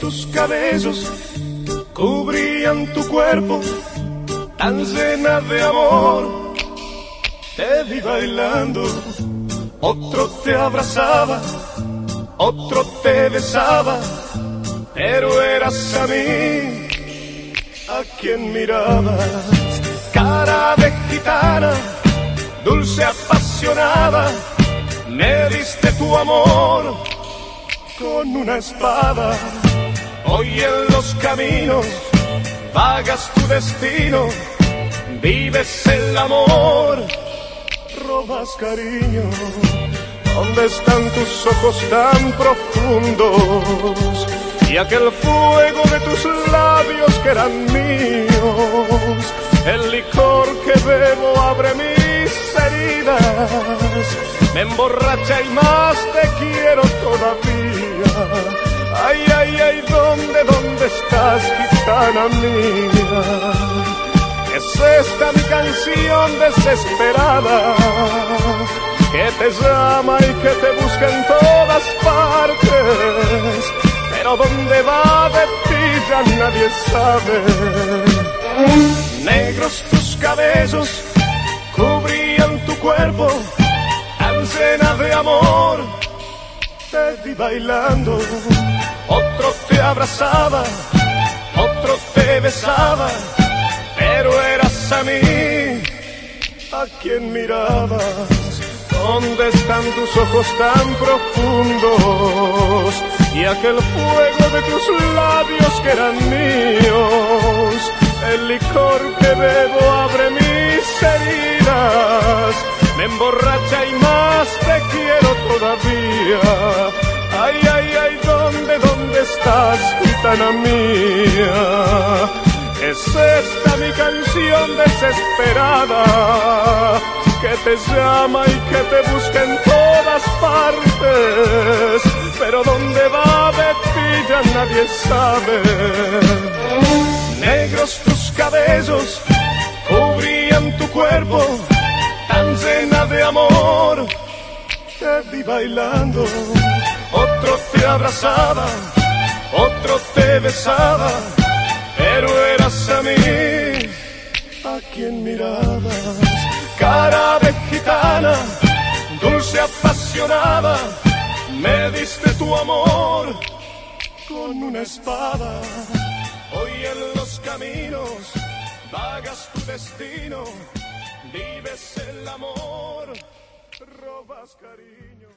Tus cabellos cubrían tu cuerpo, tan llena de amor. Te vi bailando, otro te abrazaba, otro te besaba, pero eras a mí a quien mirabas. Cara de gitana, dulce apasionada, me diste tu amor con una espada. Vagas tu destino, vives el amor, robas cariño. ¿Dónde están tus ojos tan profundos? Y aquel fuego de tus labios que eran míos. El licor que bebo abre mis heridas. Me emborracha y más te quiero todavía. Ay, ay, ay, ¿dónde, dónde estás, Es esta mi canción desesperada que te llama y que te busca en todas partes. Pero dónde va de ti ya nadie sabe. Negros tus cabellos cubrían tu cuerpo, tan llena de amor. Te vi bailando, otro te abrazaba, pero eras a mí a quien mirabas. ¿Dónde están tus ojos tan profundos? Y aquel fuego de tus labios que eran míos. El licor que bebo abre mis heridas. Me emborracha y más te quiero todavía. Ay, ay, ay, ¿dónde, dónde estás, gitana mía? Es esta mi canción desesperada que te llama y que te busca en todas partes, pero dónde va de ti ya nadie sabe. Negros tus cabellos cubrían tu cuerpo, tan llena de amor. Te vi bailando, otro te abrazaba, otro te besaba, pero a mí a quien mirabas cara de gitana, dulce apasionada, me diste tu amor con una espada. Hoy en los caminos vagas tu destino, vives el amor, robas cariño.